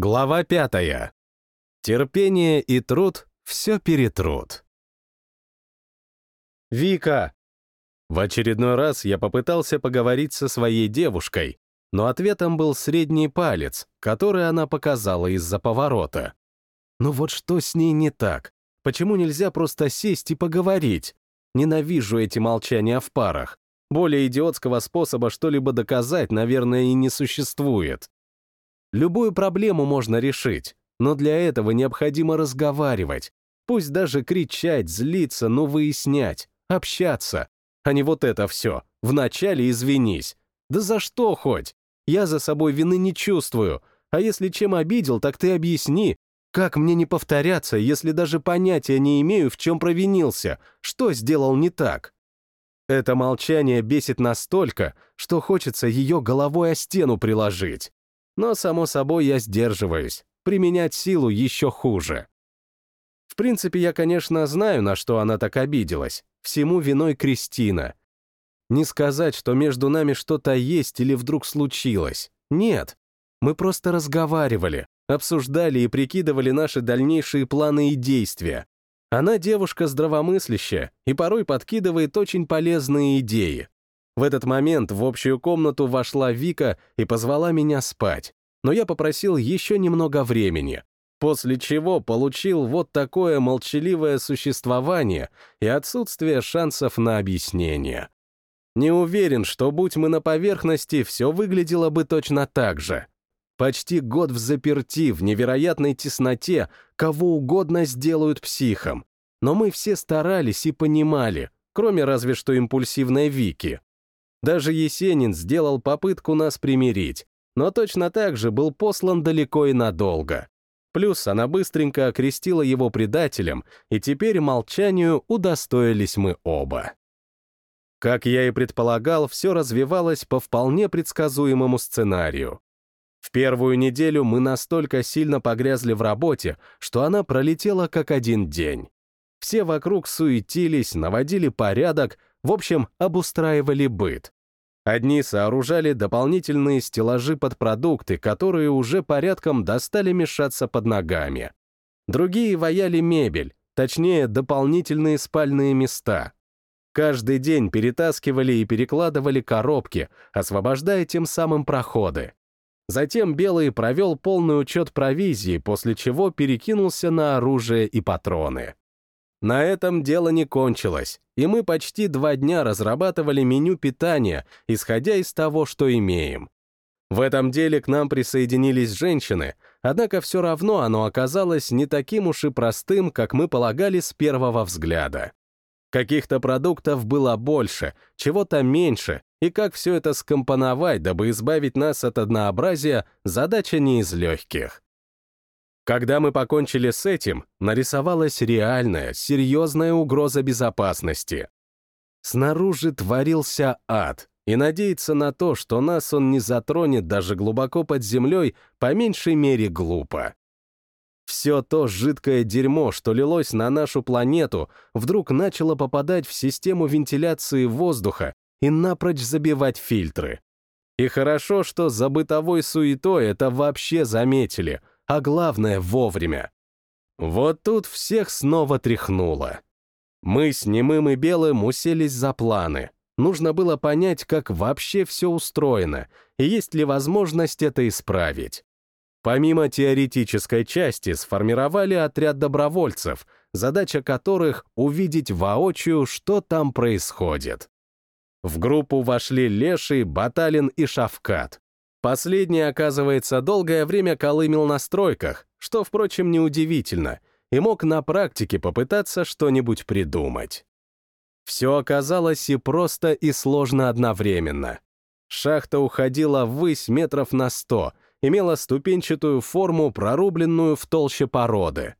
Глава пятая. Терпение и труд все перетрут. «Вика!» В очередной раз я попытался поговорить со своей девушкой, но ответом был средний палец, который она показала из-за поворота. Ну вот что с ней не так? Почему нельзя просто сесть и поговорить? Ненавижу эти молчания в парах. Более идиотского способа что-либо доказать, наверное, и не существует. Любую проблему можно решить, но для этого необходимо разговаривать. Пусть даже кричать, злиться, но выяснять, общаться. А не вот это все. Вначале извинись. Да за что хоть? Я за собой вины не чувствую. А если чем обидел, так ты объясни. Как мне не повторяться, если даже понятия не имею, в чем провинился? Что сделал не так? Это молчание бесит настолько, что хочется ее головой о стену приложить. Но, само собой, я сдерживаюсь. Применять силу еще хуже. В принципе, я, конечно, знаю, на что она так обиделась. Всему виной Кристина. Не сказать, что между нами что-то есть или вдруг случилось. Нет. Мы просто разговаривали, обсуждали и прикидывали наши дальнейшие планы и действия. Она девушка здравомыслящая и порой подкидывает очень полезные идеи. В этот момент в общую комнату вошла Вика и позвала меня спать, но я попросил еще немного времени, после чего получил вот такое молчаливое существование и отсутствие шансов на объяснение. Не уверен, что, будь мы на поверхности, все выглядело бы точно так же. Почти год в заперти, в невероятной тесноте, кого угодно сделают психом. Но мы все старались и понимали, кроме разве что импульсивной Вики. Даже Есенин сделал попытку нас примирить, но точно так же был послан далеко и надолго. Плюс она быстренько окрестила его предателем, и теперь молчанию удостоились мы оба. Как я и предполагал, все развивалось по вполне предсказуемому сценарию. В первую неделю мы настолько сильно погрязли в работе, что она пролетела как один день. Все вокруг суетились, наводили порядок, в общем, обустраивали быт. Одни сооружали дополнительные стеллажи под продукты, которые уже порядком достали мешаться под ногами. Другие ваяли мебель, точнее, дополнительные спальные места. Каждый день перетаскивали и перекладывали коробки, освобождая тем самым проходы. Затем Белый провел полный учет провизии, после чего перекинулся на оружие и патроны. На этом дело не кончилось, и мы почти два дня разрабатывали меню питания, исходя из того, что имеем. В этом деле к нам присоединились женщины, однако все равно оно оказалось не таким уж и простым, как мы полагали с первого взгляда. Каких-то продуктов было больше, чего-то меньше, и как все это скомпоновать, дабы избавить нас от однообразия, задача не из легких. Когда мы покончили с этим, нарисовалась реальная, серьезная угроза безопасности. Снаружи творился ад, и надеяться на то, что нас он не затронет даже глубоко под землей, по меньшей мере глупо. Все то жидкое дерьмо, что лилось на нашу планету, вдруг начало попадать в систему вентиляции воздуха и напрочь забивать фильтры. И хорошо, что за бытовой суетой это вообще заметили — а главное — вовремя. Вот тут всех снова тряхнуло. Мы с немым и белым уселись за планы. Нужно было понять, как вообще все устроено, и есть ли возможность это исправить. Помимо теоретической части сформировали отряд добровольцев, задача которых — увидеть воочию, что там происходит. В группу вошли Леший, Баталин и Шавкат. Последний, оказывается, долгое время колымел на стройках, что, впрочем, неудивительно, и мог на практике попытаться что-нибудь придумать. Все оказалось и просто, и сложно одновременно. Шахта уходила ввысь метров на сто, имела ступенчатую форму, прорубленную в толще породы.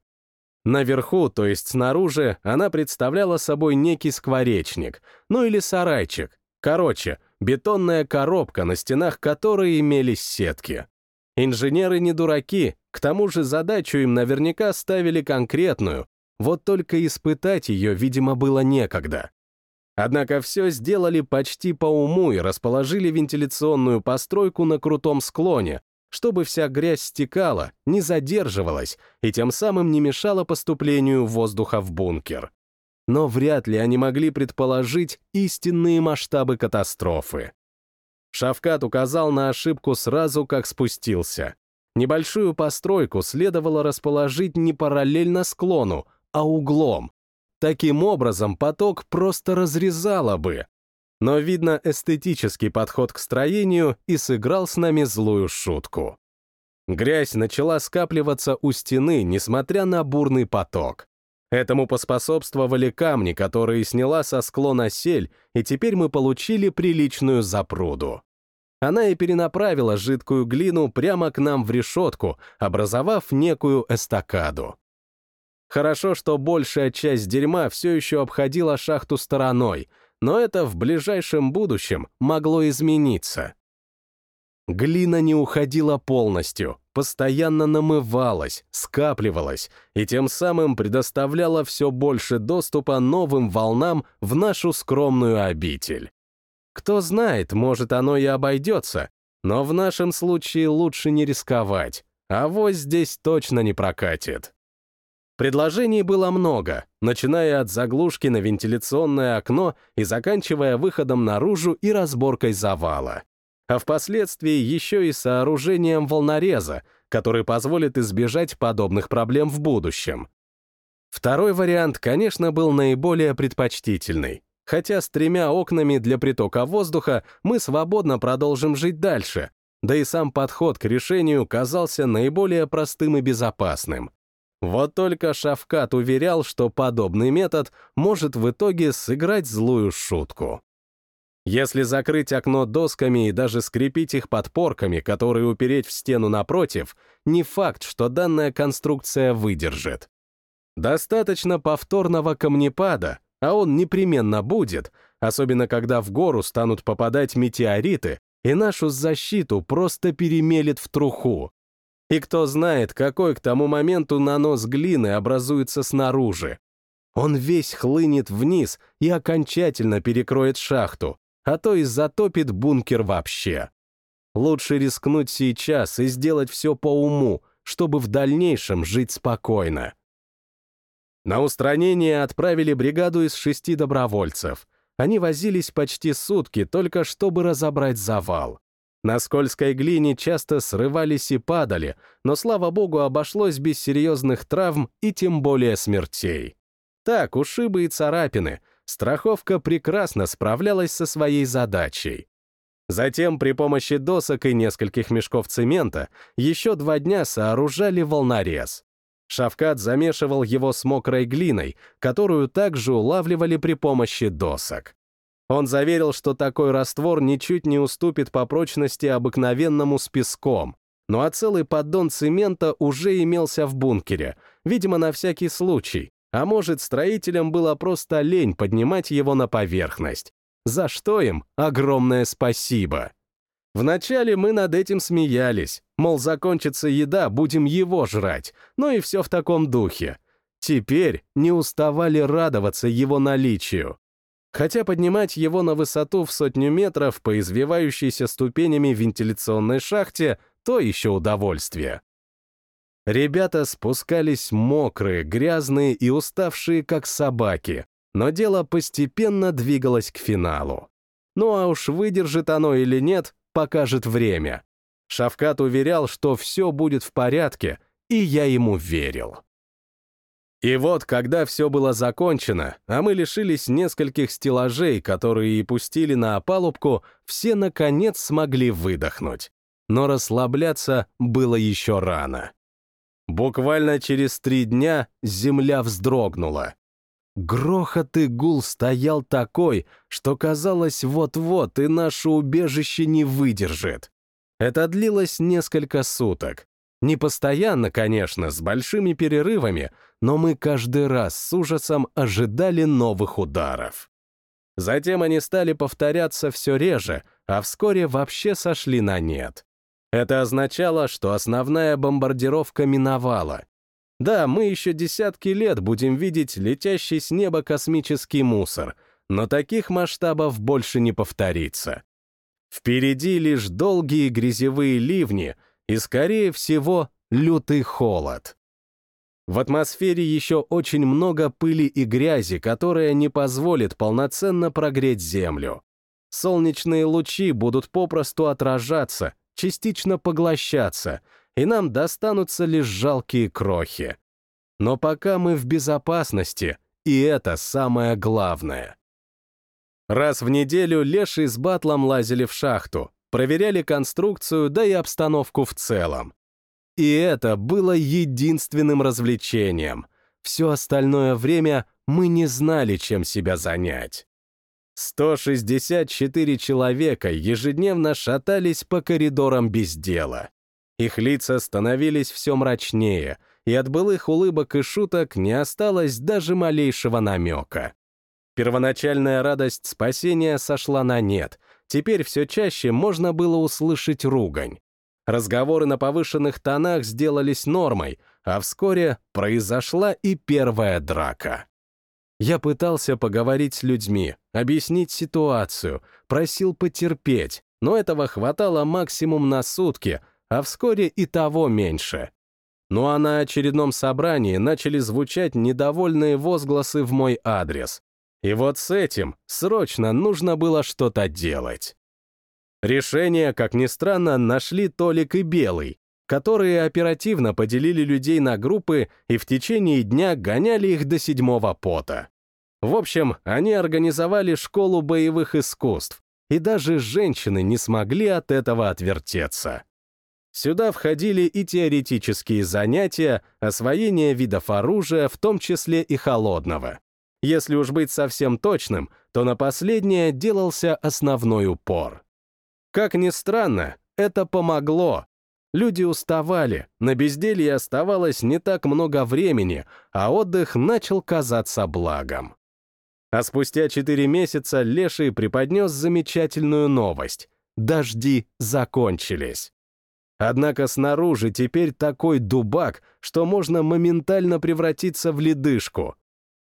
Наверху, то есть снаружи, она представляла собой некий скворечник, ну или сарайчик. Короче, бетонная коробка, на стенах которой имелись сетки. Инженеры не дураки, к тому же задачу им наверняка ставили конкретную, вот только испытать ее, видимо, было некогда. Однако все сделали почти по уму и расположили вентиляционную постройку на крутом склоне, чтобы вся грязь стекала, не задерживалась и тем самым не мешала поступлению воздуха в бункер. Но вряд ли они могли предположить истинные масштабы катастрофы. Шавкат указал на ошибку сразу, как спустился. Небольшую постройку следовало расположить не параллельно склону, а углом. Таким образом, поток просто разрезало бы. Но, видно, эстетический подход к строению и сыграл с нами злую шутку. Грязь начала скапливаться у стены, несмотря на бурный поток. Этому поспособствовали камни, которые сняла со склона сель, и теперь мы получили приличную запруду. Она и перенаправила жидкую глину прямо к нам в решетку, образовав некую эстакаду. Хорошо, что большая часть дерьма все еще обходила шахту стороной, но это в ближайшем будущем могло измениться. Глина не уходила полностью, постоянно намывалась, скапливалась и тем самым предоставляла все больше доступа новым волнам в нашу скромную обитель. Кто знает, может, оно и обойдется, но в нашем случае лучше не рисковать, а вось здесь точно не прокатит. Предложений было много, начиная от заглушки на вентиляционное окно и заканчивая выходом наружу и разборкой завала. А впоследствии еще и сооружением волнореза, который позволит избежать подобных проблем в будущем. Второй вариант, конечно, был наиболее предпочтительный хотя с тремя окнами для притока воздуха мы свободно продолжим жить дальше, да и сам подход к решению казался наиболее простым и безопасным. Вот только Шавкат уверял, что подобный метод может в итоге сыграть злую шутку. Если закрыть окно досками и даже скрепить их подпорками, которые упереть в стену напротив, не факт, что данная конструкция выдержит. Достаточно повторного камнепада, а он непременно будет, особенно когда в гору станут попадать метеориты, и нашу защиту просто перемелет в труху. И кто знает, какой к тому моменту нанос глины образуется снаружи. Он весь хлынет вниз и окончательно перекроет шахту, а то и затопит бункер вообще. Лучше рискнуть сейчас и сделать все по уму, чтобы в дальнейшем жить спокойно. На устранение отправили бригаду из шести добровольцев. Они возились почти сутки, только чтобы разобрать завал. На скользкой глине часто срывались и падали, но, слава богу, обошлось без серьезных травм и тем более смертей. Так, ушибы и царапины. Страховка прекрасно справлялась со своей задачей. Затем при помощи досок и нескольких мешков цемента еще два дня сооружали волнорез. Шавкат замешивал его с мокрой глиной, которую также улавливали при помощи досок. Он заверил, что такой раствор ничуть не уступит по прочности обыкновенному с песком, ну а целый поддон цемента уже имелся в бункере, видимо, на всякий случай, а может, строителям было просто лень поднимать его на поверхность. За что им огромное спасибо. Вначале мы над этим смеялись, мол, закончится еда, будем его жрать, ну и все в таком духе. Теперь не уставали радоваться его наличию. Хотя поднимать его на высоту в сотню метров по извивающейся ступенями вентиляционной шахте — то еще удовольствие. Ребята спускались мокрые, грязные и уставшие, как собаки, но дело постепенно двигалось к финалу. Ну а уж выдержит оно или нет, покажет время. Шавкат уверял, что все будет в порядке, и я ему верил. И вот, когда все было закончено, а мы лишились нескольких стеллажей, которые и пустили на опалубку, все, наконец, смогли выдохнуть. Но расслабляться было еще рано. Буквально через три дня земля вздрогнула. Грохот и гул стоял такой, что казалось вот-вот и наше убежище не выдержит. Это длилось несколько суток. Не постоянно, конечно, с большими перерывами, но мы каждый раз с ужасом ожидали новых ударов. Затем они стали повторяться все реже, а вскоре вообще сошли на нет. Это означало, что основная бомбардировка миновала, да, мы еще десятки лет будем видеть летящий с неба космический мусор, но таких масштабов больше не повторится. Впереди лишь долгие грязевые ливни и, скорее всего, лютый холод. В атмосфере еще очень много пыли и грязи, которая не позволит полноценно прогреть Землю. Солнечные лучи будут попросту отражаться, частично поглощаться, и нам достанутся лишь жалкие крохи. Но пока мы в безопасности, и это самое главное. Раз в неделю Леший с Батлом лазили в шахту, проверяли конструкцию, да и обстановку в целом. И это было единственным развлечением. Все остальное время мы не знали, чем себя занять. 164 человека ежедневно шатались по коридорам без дела. Их лица становились все мрачнее, и от былых улыбок и шуток не осталось даже малейшего намека. Первоначальная радость спасения сошла на нет, теперь все чаще можно было услышать ругань. Разговоры на повышенных тонах сделались нормой, а вскоре произошла и первая драка. Я пытался поговорить с людьми, объяснить ситуацию, просил потерпеть, но этого хватало максимум на сутки, а вскоре и того меньше. Ну а на очередном собрании начали звучать недовольные возгласы в мой адрес. И вот с этим срочно нужно было что-то делать. Решение, как ни странно, нашли Толик и Белый, которые оперативно поделили людей на группы и в течение дня гоняли их до седьмого пота. В общем, они организовали школу боевых искусств, и даже женщины не смогли от этого отвертеться. Сюда входили и теоретические занятия, освоение видов оружия, в том числе и холодного. Если уж быть совсем точным, то на последнее делался основной упор. Как ни странно, это помогло. Люди уставали, на безделье оставалось не так много времени, а отдых начал казаться благом. А спустя четыре месяца Леший преподнес замечательную новость. Дожди закончились. Однако снаружи теперь такой дубак, что можно моментально превратиться в ледышку.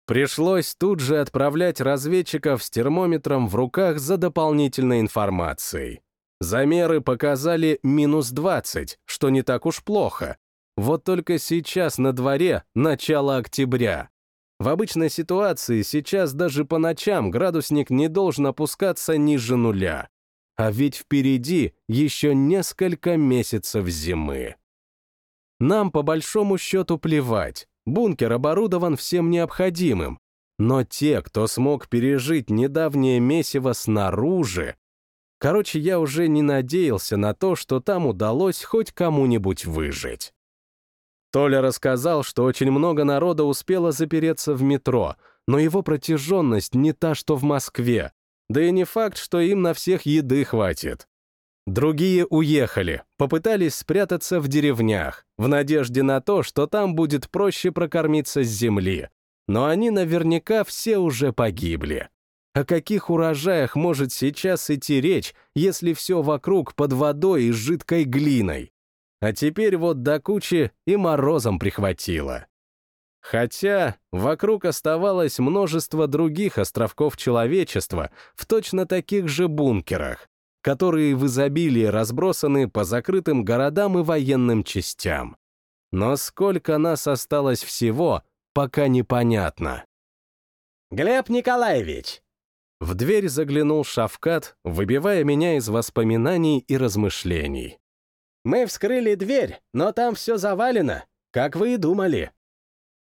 Пришлось тут же отправлять разведчиков с термометром в руках за дополнительной информацией. Замеры показали минус 20, что не так уж плохо. Вот только сейчас на дворе начало октября. В обычной ситуации сейчас даже по ночам градусник не должен опускаться ниже нуля. А ведь впереди еще несколько месяцев зимы. Нам по большому счету плевать, бункер оборудован всем необходимым, но те, кто смог пережить недавнее месиво снаружи, Короче, я уже не надеялся на то, что там удалось хоть кому-нибудь выжить. Толя рассказал, что очень много народа успело запереться в метро, но его протяженность не та, что в Москве, да и не факт, что им на всех еды хватит. Другие уехали, попытались спрятаться в деревнях, в надежде на то, что там будет проще прокормиться с земли. Но они наверняка все уже погибли. О каких урожаях может сейчас идти речь, если все вокруг под водой и жидкой глиной? А теперь вот до кучи и морозом прихватило. Хотя вокруг оставалось множество других островков человечества в точно таких же бункерах, которые в изобилии разбросаны по закрытым городам и военным частям. Но сколько нас осталось всего, пока непонятно. «Глеб Николаевич, в дверь заглянул Шавкат, выбивая меня из воспоминаний и размышлений. «Мы вскрыли дверь, но там все завалено, как вы и думали».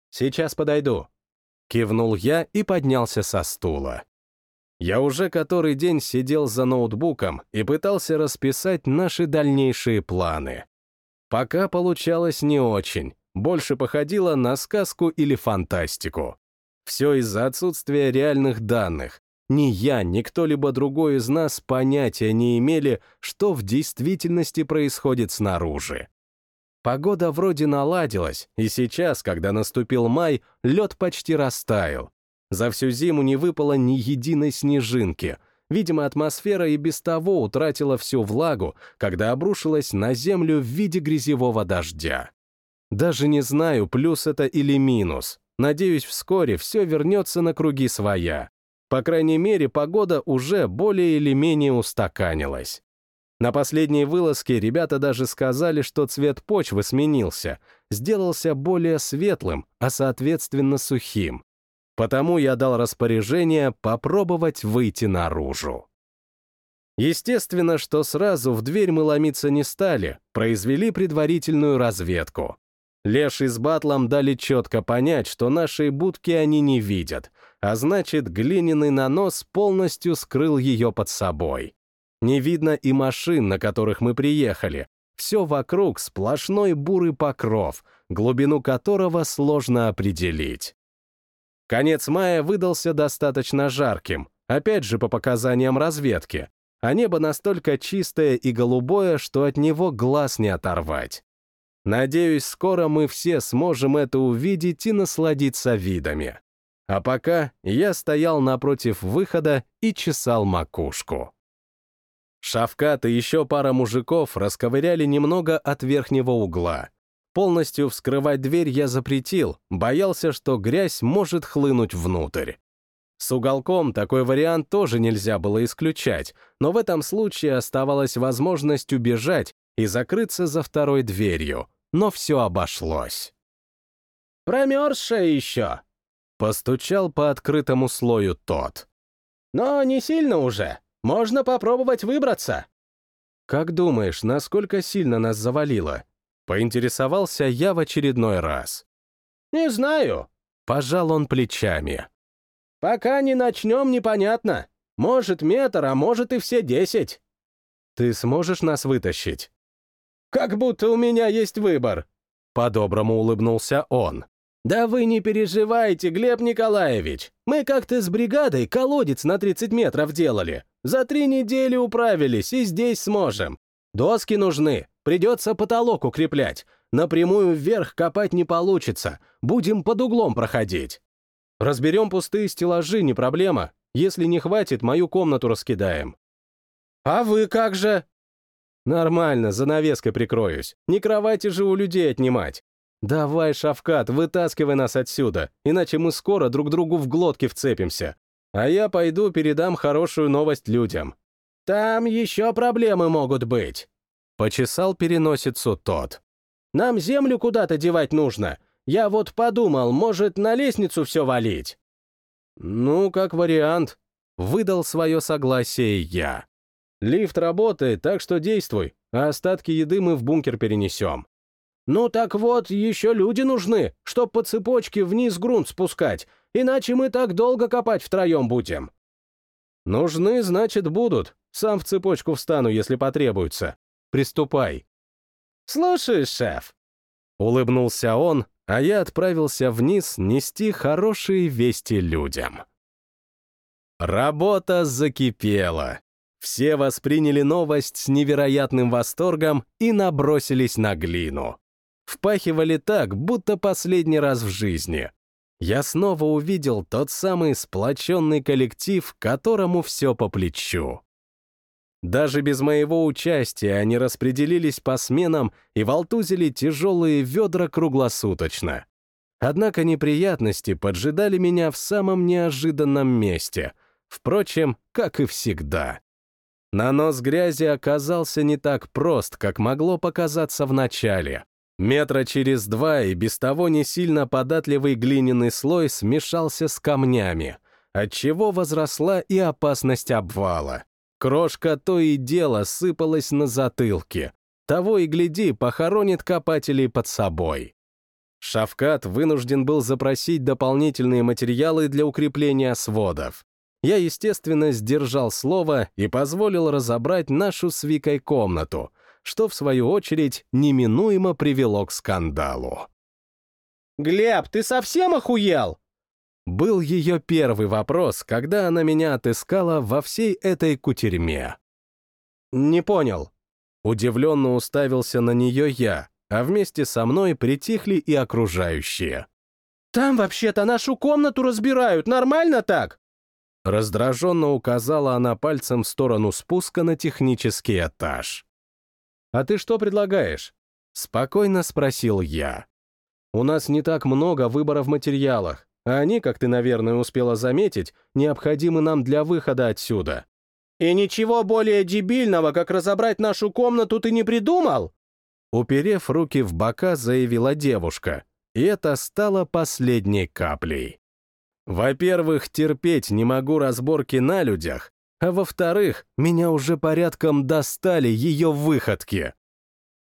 «Сейчас подойду», — кивнул я и поднялся со стула. Я уже который день сидел за ноутбуком и пытался расписать наши дальнейшие планы. Пока получалось не очень, больше походило на сказку или фантастику. Все из-за отсутствия реальных данных, ни я, ни кто-либо другой из нас понятия не имели, что в действительности происходит снаружи. Погода вроде наладилась, и сейчас, когда наступил май, лед почти растаял. За всю зиму не выпало ни единой снежинки. Видимо, атмосфера и без того утратила всю влагу, когда обрушилась на землю в виде грязевого дождя. Даже не знаю, плюс это или минус. Надеюсь, вскоре все вернется на круги своя. По крайней мере, погода уже более или менее устаканилась. На последней вылазке ребята даже сказали, что цвет почвы сменился, сделался более светлым, а соответственно сухим. Потому я дал распоряжение попробовать выйти наружу. Естественно, что сразу в дверь мы ломиться не стали, произвели предварительную разведку. Леший с Батлом дали четко понять, что нашей будки они не видят, а значит, глиняный нанос полностью скрыл ее под собой. Не видно и машин, на которых мы приехали. Все вокруг сплошной бурый покров, глубину которого сложно определить. Конец мая выдался достаточно жарким, опять же по показаниям разведки, а небо настолько чистое и голубое, что от него глаз не оторвать. Надеюсь, скоро мы все сможем это увидеть и насладиться видами. А пока я стоял напротив выхода и чесал макушку. Шавкат и еще пара мужиков расковыряли немного от верхнего угла. Полностью вскрывать дверь я запретил, боялся, что грязь может хлынуть внутрь. С уголком такой вариант тоже нельзя было исключать, но в этом случае оставалась возможность убежать и закрыться за второй дверью, но все обошлось. «Промерзшая еще!» — постучал по открытому слою тот. «Но не сильно уже. Можно попробовать выбраться». «Как думаешь, насколько сильно нас завалило?» Поинтересовался я в очередной раз. «Не знаю». Пожал он плечами. «Пока не начнем, непонятно. Может, метр, а может и все десять». «Ты сможешь нас вытащить?» «Как будто у меня есть выбор», — по-доброму улыбнулся он. «Да вы не переживайте, Глеб Николаевич. Мы как-то с бригадой колодец на 30 метров делали. За три недели управились и здесь сможем. Доски нужны, придется потолок укреплять. Напрямую вверх копать не получится, будем под углом проходить. Разберем пустые стеллажи, не проблема. Если не хватит, мою комнату раскидаем. А вы как же? Нормально, занавеской прикроюсь. Не кровати же у людей отнимать. «Давай, Шавкат, вытаскивай нас отсюда, иначе мы скоро друг другу в глотки вцепимся. А я пойду передам хорошую новость людям». «Там еще проблемы могут быть», — почесал переносицу тот. «Нам землю куда-то девать нужно. Я вот подумал, может, на лестницу все валить?» «Ну, как вариант», — выдал свое согласие я. «Лифт работает, так что действуй, а остатки еды мы в бункер перенесем. «Ну так вот, еще люди нужны, чтоб по цепочке вниз грунт спускать, иначе мы так долго копать втроем будем». «Нужны, значит, будут. Сам в цепочку встану, если потребуется. Приступай». «Слушай, шеф». Улыбнулся он, а я отправился вниз нести хорошие вести людям. Работа закипела. Все восприняли новость с невероятным восторгом и набросились на глину. Впахивали так, будто последний раз в жизни. Я снова увидел тот самый сплоченный коллектив, которому все по плечу. Даже без моего участия они распределились по сменам и волтузили тяжелые ведра круглосуточно. Однако неприятности поджидали меня в самом неожиданном месте, впрочем, как и всегда. Нанос грязи оказался не так прост, как могло показаться в начале. Метра через два и без того не сильно податливый глиняный слой смешался с камнями, отчего возросла и опасность обвала. Крошка то и дело сыпалась на затылке. Того и гляди, похоронит копателей под собой. Шавкат вынужден был запросить дополнительные материалы для укрепления сводов. Я, естественно, сдержал слово и позволил разобрать нашу с Викой комнату — что, в свою очередь, неминуемо привело к скандалу. «Глеб, ты совсем охуел?» Был ее первый вопрос, когда она меня отыскала во всей этой кутерьме. «Не понял». Удивленно уставился на нее я, а вместе со мной притихли и окружающие. «Там вообще-то нашу комнату разбирают, нормально так?» Раздраженно указала она пальцем в сторону спуска на технический этаж. «А ты что предлагаешь?» — спокойно спросил я. «У нас не так много выбора в материалах, а они, как ты, наверное, успела заметить, необходимы нам для выхода отсюда. И ничего более дебильного, как разобрать нашу комнату, ты не придумал?» Уперев руки в бока, заявила девушка, и это стало последней каплей. Во-первых, терпеть не могу разборки на людях, а во-вторых, меня уже порядком достали ее выходки.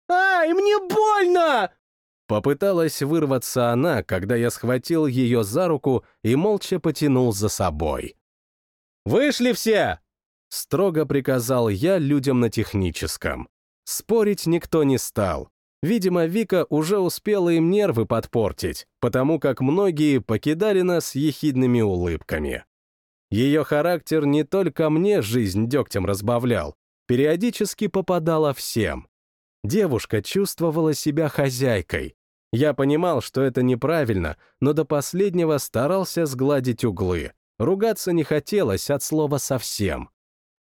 «Ай, мне больно!» Попыталась вырваться она, когда я схватил ее за руку и молча потянул за собой. «Вышли все!» — строго приказал я людям на техническом. Спорить никто не стал. Видимо, Вика уже успела им нервы подпортить, потому как многие покидали нас ехидными улыбками. Ее характер не только мне жизнь дегтем разбавлял, периодически попадала всем. Девушка чувствовала себя хозяйкой. Я понимал, что это неправильно, но до последнего старался сгладить углы. Ругаться не хотелось от слова совсем.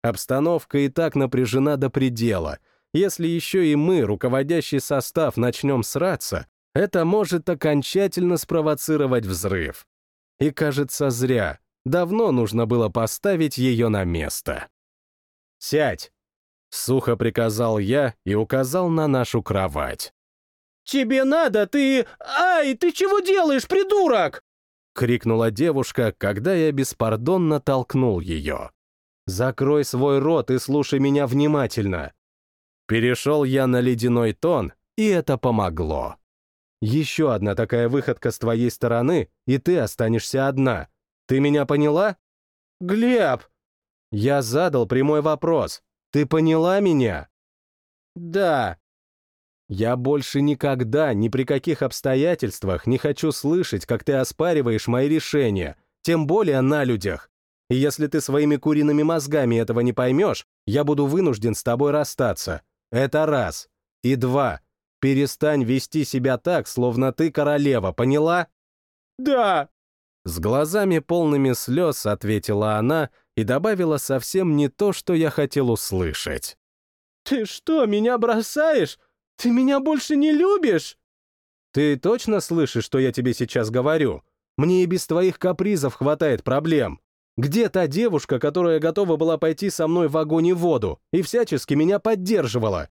Обстановка и так напряжена до предела — если еще и мы, руководящий состав, начнем сраться, это может окончательно спровоцировать взрыв. И кажется, зря. Давно нужно было поставить ее на место. «Сядь!» — сухо приказал я и указал на нашу кровать. «Тебе надо, ты... Ай, ты чего делаешь, придурок?» — крикнула девушка, когда я беспардонно толкнул ее. «Закрой свой рот и слушай меня внимательно. Перешел я на ледяной тон, и это помогло. Еще одна такая выходка с твоей стороны, и ты останешься одна. Ты меня поняла? Глеб! Я задал прямой вопрос. Ты поняла меня? Да. Я больше никогда, ни при каких обстоятельствах не хочу слышать, как ты оспариваешь мои решения, тем более на людях. И если ты своими куриными мозгами этого не поймешь, я буду вынужден с тобой расстаться. Это раз. И два. Перестань вести себя так, словно ты королева, поняла? Да. С глазами полными слез ответила она и добавила совсем не то, что я хотел услышать. Ты что, меня бросаешь? Ты меня больше не любишь? Ты точно слышишь, что я тебе сейчас говорю? Мне и без твоих капризов хватает проблем. Где та девушка, которая готова была пойти со мной в огонь и воду и всячески меня поддерживала?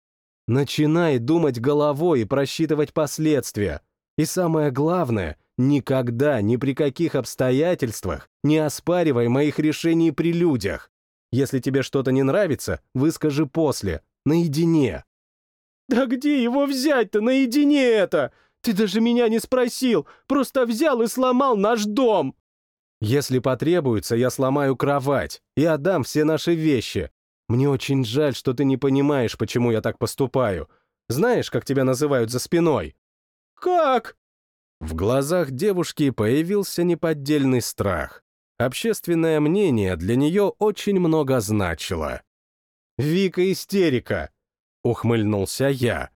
Начинай думать головой и просчитывать последствия. И самое главное, никогда, ни при каких обстоятельствах не оспаривай моих решений при людях. Если тебе что-то не нравится, выскажи после, наедине. «Да где его взять-то наедине это? Ты даже меня не спросил, просто взял и сломал наш дом!» Если потребуется, я сломаю кровать и отдам все наши вещи. Мне очень жаль, что ты не понимаешь, почему я так поступаю. Знаешь, как тебя называют за спиной?» «Как?» В глазах девушки появился неподдельный страх. Общественное мнение для нее очень много значило. «Вика истерика!» — ухмыльнулся я.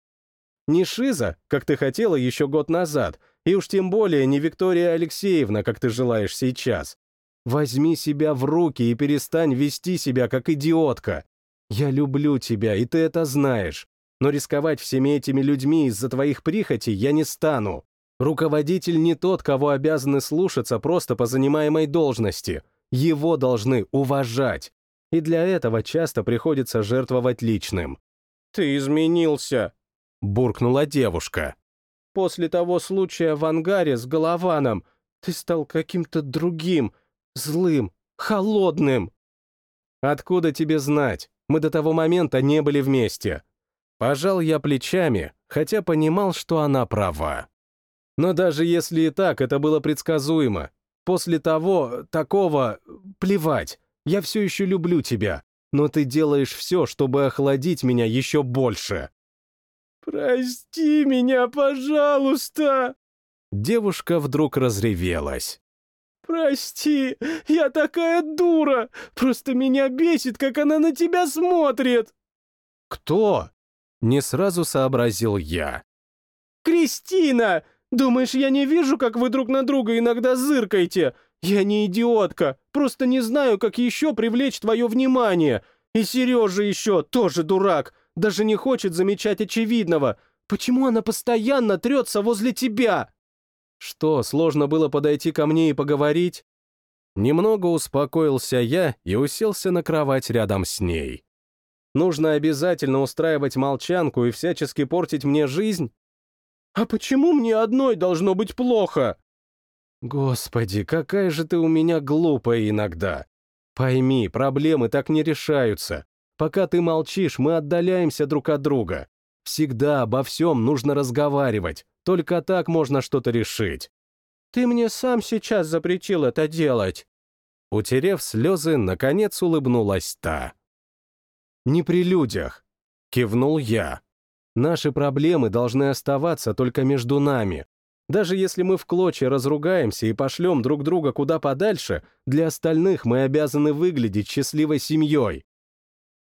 «Не Шиза, как ты хотела еще год назад, и уж тем более не Виктория Алексеевна, как ты желаешь сейчас. Возьми себя в руки и перестань вести себя как идиотка. Я люблю тебя, и ты это знаешь. Но рисковать всеми этими людьми из-за твоих прихотей я не стану. Руководитель не тот, кого обязаны слушаться просто по занимаемой должности. Его должны уважать. И для этого часто приходится жертвовать личным. «Ты изменился», — буркнула девушка. После того случая в ангаре с Голованом ты стал каким-то другим, злым, холодным. Откуда тебе знать? Мы до того момента не были вместе. Пожал я плечами, хотя понимал, что она права. Но даже если и так, это было предсказуемо. После того, такого, плевать, я все еще люблю тебя, но ты делаешь все, чтобы охладить меня еще больше. «Прости меня, пожалуйста!» Девушка вдруг разревелась. «Прости, я такая дура! Просто меня бесит, как она на тебя смотрит!» «Кто?» — не сразу сообразил я. «Кристина! Думаешь, я не вижу, как вы друг на друга иногда зыркаете? Я не идиотка, просто не знаю, как еще привлечь твое внимание. И Сережа еще тоже дурак даже не хочет замечать очевидного. Почему она постоянно трется возле тебя?» «Что, сложно было подойти ко мне и поговорить?» Немного успокоился я и уселся на кровать рядом с ней. Нужно обязательно устраивать молчанку и всячески портить мне жизнь? А почему мне одной должно быть плохо? Господи, какая же ты у меня глупая иногда. Пойми, проблемы так не решаются. Пока ты молчишь, мы отдаляемся друг от друга. Всегда обо всем нужно разговаривать, только так можно что-то решить. Ты мне сам сейчас запретил это делать. Утерев слезы, наконец улыбнулась та. «Не при людях», — кивнул я. «Наши проблемы должны оставаться только между нами. Даже если мы в клочья разругаемся и пошлем друг друга куда подальше, для остальных мы обязаны выглядеть счастливой семьей».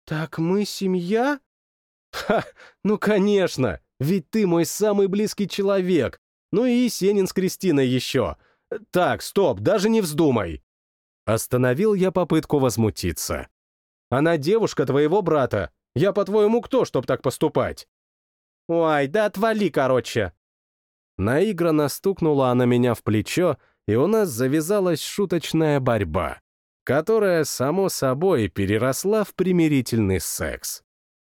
«Так мы семья?» «Ха, ну конечно, ведь ты мой самый близкий человек. Ну и Есенин с Кристиной еще. Так, стоп, даже не вздумай». Остановил я попытку возмутиться. Она девушка твоего брата. Я, по-твоему, кто, чтоб так поступать?» «Ой, да отвали, короче!» Наигранно стукнула она меня в плечо, и у нас завязалась шуточная борьба, которая, само собой, переросла в примирительный секс.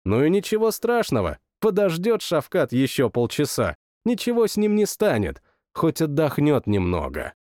Ну и ничего страшного, подождет Шавкат еще полчаса, ничего с ним не станет, хоть отдохнет немного.